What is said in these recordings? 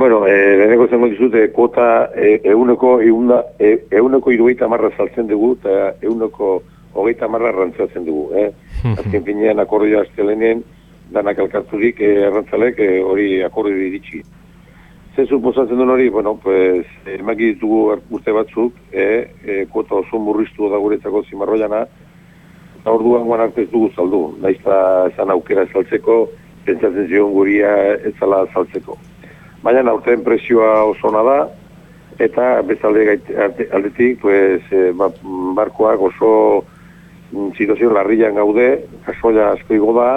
Bueno, eh, leheneko zengo dizute, kuota eh, euneko, eunda, eh, euneko irugaita marra saltzen dugu, eta euneko hogeita marra rantzatzen dugu. Eh? Azken finean akordioa aztelenien, danak alkarturik eh, errantzalek eh, hori akordio iritsi. Zer suposatzen duen hori, bueno, pues, emaki ditugu urte batzuk, eh, eh, kuota oso murriztu da guretzako zimarroiana, eta orduan guan arte ez dugu saldu. Naizta esan aukera saltzeko, pentsatzen zion guria ez zala saltzeko. Baina aurten presioa oso ona da, eta bezalde aldetik, pues, eh, ba, barkoak oso mm, situazio larrian gaude, kasoia asko igo da,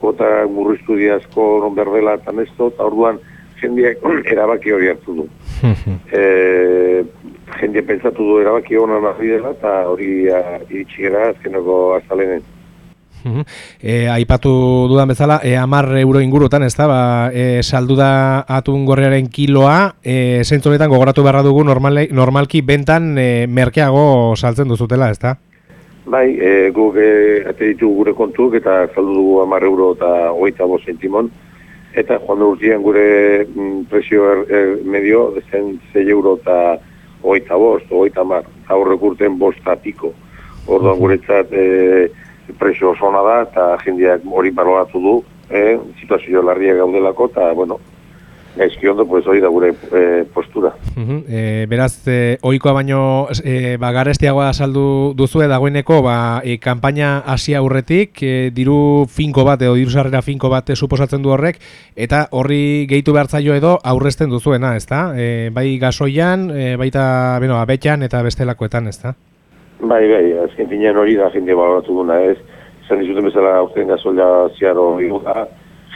kota murriztu asko non berdela eta nesto, eta orduan jendeak erabaki hori hartu du. e, jende pentsatu du erabaki hona nahi dela, eta hori ah, iritsi gara azkeneko azalenen. E, aipatu dudan bezala, e, amar euro ingurutan, ez da, ba, e, saldu da atun gorriaren kiloa, e, zentzu honetan gogoratu beharra dugu normale, normalki bentan e, merkeago saltzen duzutela, ez da? Bai, e, guk e, ate ditugu gure kontuk eta saldu dugu amar euro eta hogeita bost zentimon. Eta joan da urtean gure mm, presio er, er, medio zen 6 euro eta hogeita bost, hogeita amar. Eta horrek urten bost piko. Orduan guretzat e, presio oso ona da eta jendeak hori baloratu du, e, situazio larria gaudelako eta, bueno, gaizki ondo, pues hori da gure e, postura. Uhum, e, beraz, e, oikoa baino e, ba, garestiagoa saldu duzue dagoeneko ba, e, kanpaina hasi aurretik, e, diru finko bat edo diru sarrera finko bat suposatzen du horrek, eta horri gehitu behar zaio edo aurrezten duzuena, ez da? E, bai gasoian, e, baita beno, abetxan eta bestelakoetan, ez da? Bai, bai, azken finean hori da jende baloratu duna ez. Zan dizuten bezala aurten gasoila ziaro igu da,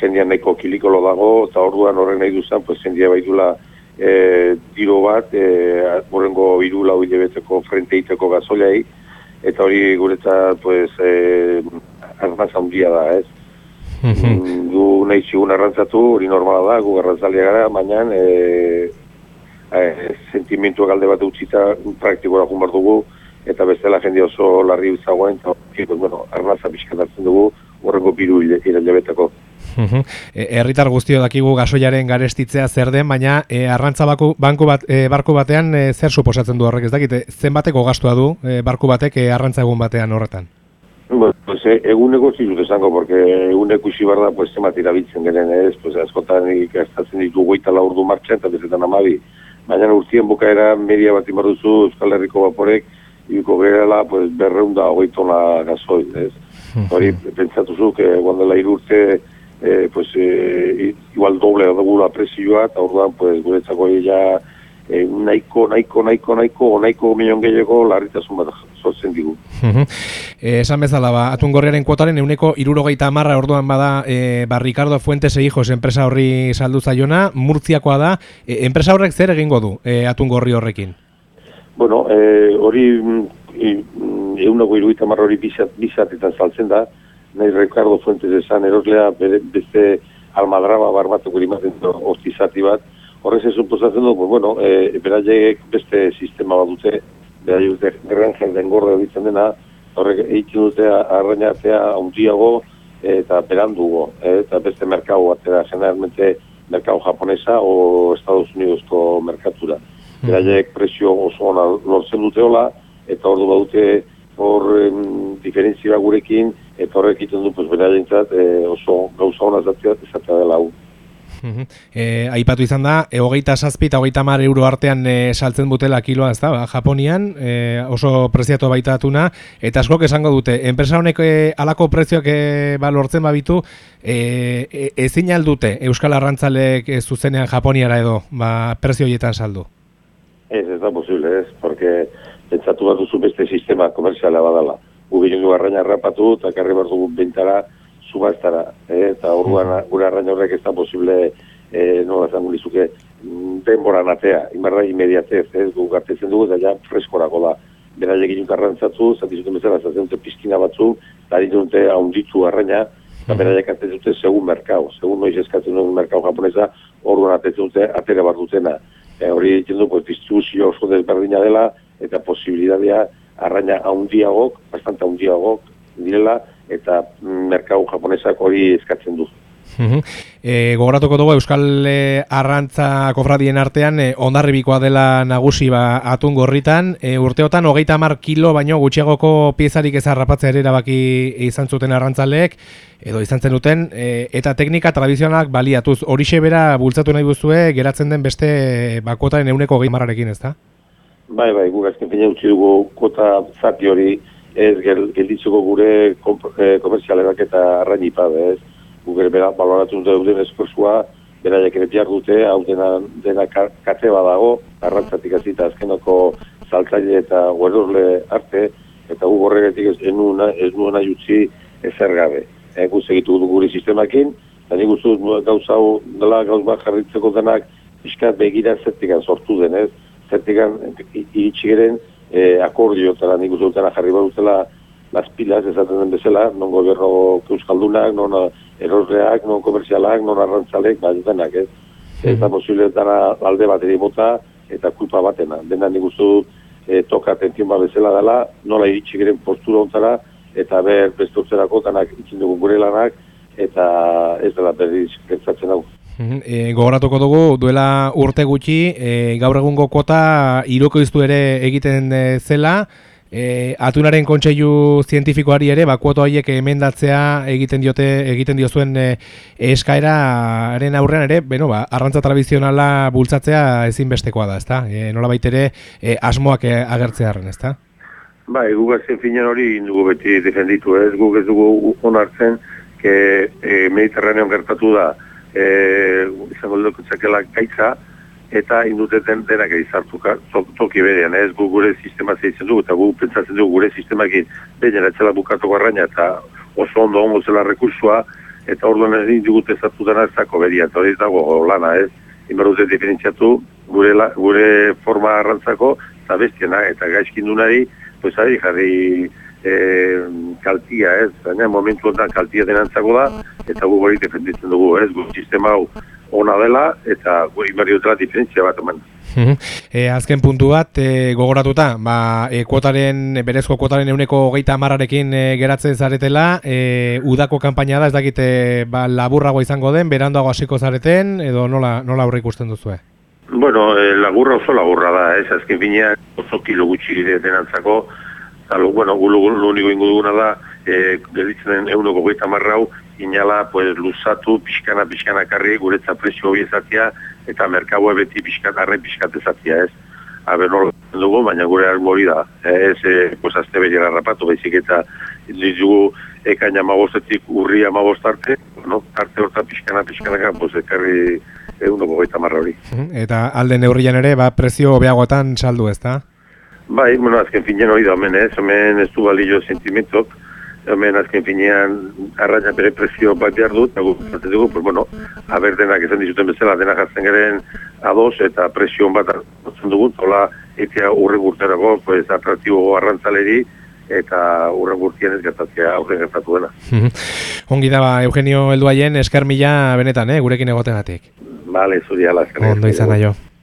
jendean nahiko kilikolo dago, eta orduan horren nahi duzan, pues jendea baitula e, diro bat, e, horrengo iru lau hilabeteko frente iteko gasoilai, eta hori guretzat, pues, e, arnaz handia da, ez. Mm, gu nahi zigun arrantzatu, hori normala da, gu arrantzalea gara, baina e, e, sentimentu alde bat utzita praktikora jun behar dugu, eta bestela jende oso larri bizagoen, eta pues, bueno, arnaza pixkat hartzen dugu, horrengo biru iralabetako. Uhum. E, herritar guztio dakigu gasoiaren garestitzea zer den, baina e, arrantza baku, banku bat, e, barku batean e, zer suposatzen du horrek, ez dakite, zenbateko gastua du e, barku batek e, arrantza egun batean horretan? Bueno, pues eh, eguneko zizut esango, porque eguneko isi barda, pues zemat irabiltzen genen ez, pues askotan ikastatzen ditu goita la urdu martxan, eta bezetan amabi. Baina urtien bukaera media bat imar duzu Euskal Herriko Baporek, ibiko gerela, pues berreunda hogeitona gazoi, ez. Hori, pentsatu zu, que guan dela irurte, eh, pues eh, igual doble dugula presioa, eta orduan, pues guretzako ja eh, nahiko, nahiko, nahiko, nahiko, nahiko milion gehiago larritasun bat sortzen digu. Uhum. E, esan bezala, ba, atungorriaren kuotaren euneko irurogeita amarra orduan bada e, ba, Ricardo Fuentes e hijos enpresa horri saldu zaiona, murtziakoa da, e, enpresa horrek zer egingo du e, atungorri horrekin? Bueno, eh, hori mm, eunako iruita marra hori bizat, bizatetan saltzen da, nahi Ricardo Fuentes esan eroslea bere, beste almadraba barbatuko imaten ostizati bat, horrez ez suposatzen du, pues, bueno, e, beraiek beste sistema bat dute, beraiek granja den gorda ditzen dena, horrek egiten dute arrainatzea handiago eta berandugo, eh, eta beste merkau batera, generalmente merkau japonesa o Estados Unidozko merkatura. Beraiek presio oso ona lortzen dute hola, eta ordu badute hor em, diferentzia gurekin, eta horrek egiten du, pues, beraientzat eh, oso gauza ona zatea, esatea dela hau. Uhum. E, aipatu izan da, e, hogeita sazpi eta hogeita mar euro artean e, saltzen dutela kiloa, ez da, ba, Japonian, e, oso preziatu baita atuna, eta askok esango dute, enpresa honek e, alako prezioak e, ba, lortzen babitu, e, e, ezin aldute Euskal Arrantzalek e, zuzenean Japoniara edo, ba, prezio horietan saldu. Ez, ez da posible, ez, porque pentsatu bat duzu beste sistema komerziala badala. Gu gehien du arraina rapatu eta karri behar dugu bentara subastara, eh? eta orduan gure arraina horrek ez da posible, eh, nola zango lizuke, mm, denboran atea, inbarra imediatez, ez, gu gartetzen dugu, eta ja freskorako da. Beraiek egin arrantzatu, zatizuten bezala, zaten dute pizkina batzu, eta dute haunditu arraina, eta beraiek atetzen dute segun merkau, segun noiz eskatzen duen merkau japonesa, orduan atetzen dute atera bar dutena. E, hori egiten du, pues, distribuzio oso desberdina dela, eta posibilitatea arraina haundiagok, bastante haundiagok direla, eta mm, merkau japonesak hori eskatzen du. E, gogoratuko dugu Euskal e, Arrantza kofradien artean e, ondarribikoa dela nagusi ba, atun gorritan. E, urteotan hogeita mar kilo baino gutxiagoko piezarik ez harrapatzea ere erabaki izan zuten arrantzaleek edo izan zen duten e, eta teknika tradizionalak baliatuz. Horixe bera bultzatu nahi duzue geratzen den beste bakotaren euneko gehi marrarekin ez da? Bai, bai, guk azken fina utzi dugu kota zati hori ez gelditzuko gure eh, komerzialerak eta arrainipa, ez? Gugere bera baloratu dute duten eskursua, beraiek ere bihar dute, hau dena, dena kate badago, arrantzatik azita azkenoko saltzaile eta guerdurle arte, eta gu horregatik ez, nuena, ez nuena jutzi ezer gabe. E, gu segitu dugu gure sistemakin, eta nik uste gauza hau dela gauz bat jarritzeko denak, iskat begira zertikan sortu denez, zertikan iritsi geren e, akordio eta nik uste dutena jarri badutela las pilas esaten den bezala, non goberno euskaldunak, non erosreak, non komerzialak, non arrantzalek, bat denak, ez? Mm Eta posible dara alde bat mota eta kulpa batena. Dena nik uste dut e, toka atentzien bat bezala dela, nola iritsi geren postura ontara, eta ber beste urtzerako tanak itzin dugu gure lanak, eta ez dela berriz pentsatzen hau. E, gogoratuko dugu, duela urte gutxi, e, gaur egungo kota iroko iztu ere egiten e, zela, e, atunaren kontseilu zientifikoari ere, bakuoto haiek emendatzea egiten diote egiten diozuen e, eskaeraren aurrean ere, beno, ba, arrantza tradizionala bultzatzea ezinbestekoa da, ezta? E, nola baitere e, asmoak e, agertzearen, ezta? Bai, guk azken finan hori dugu beti defenditu, ez? Guk ez dugu onartzen, que e, Mediterranean gertatu da, eh izango dugu txakela gaitza eta induteten denak izartu toki berean, ez? Gu gure sistema zeitzen dugu, eta gu pentsatzen dugu gure sistemakin baina etzela bukatu garraina, eta oso ondo ongo zela rekursua, eta orduan egin dugu tezatu dena ez dako beria, eta hori dago lana, ez, inbar dute diferentziatu gure, la, gure forma arrantzako, eta bestiena, eta gaizkin dunari, pues ari jarri e, kaltia, ez, baina momentu ondan kaltia denantzako da, eta gu hori defenditzen dugu, ez, gu sistema hau ona dela, eta inbario dela diferentzia bat eman. E, azken puntu bat, e, gogoratuta, ba, e, kuotaren, berezko kuotaren euneko hogeita amararekin e, geratzen zaretela, e, udako kanpaina da, ez dakite ba, laburrago izango den, berandoago hasiko zareten, edo nola, nola aurre ikusten duzu, Bueno, e, laburra oso laburra da, ez, azken bina oso kilo gutxi denantzako, Zalo, bueno, gulu gulu único ingo duguna da, e, gelditzen inala, pues, luzatu, pixkana, pixkana karri, guretza presio hori ezatia, eta merkabua beti pixkat, arre pixkat ezatia, ez? Aber, nola dugu, baina gure hori da. Ez, e, pues, azte beri garrapatu, baizik eta ditugu ekaina magostetik urri amagost arte, no? arte horta pixkana, pixkana, pues, ekarri eunoko goita marra hori. Eta alde neurrian ere, ba, prezio obeagotan saldu ez da? Bai, bueno, azken finean hori da, hemen ez, hemen ez du balio sentimentok, hemen azken finean arraina bere presio bat behar dut, nagu, zaten dugu, pues, bueno, haber denak esan dizuten bezala, denak jartzen garen ados, eta presio bat hartzen dugu, hola, etia urren gurterako, pues, atraktibo arrantzaleri, eta urren gurtien ez gertatzea aurren gertatu dena. Ongi daba, Eugenio Elduaien, eskar mila benetan, eh, gurekin egoten batek. Vale, zuri ala. Ondo izan aio.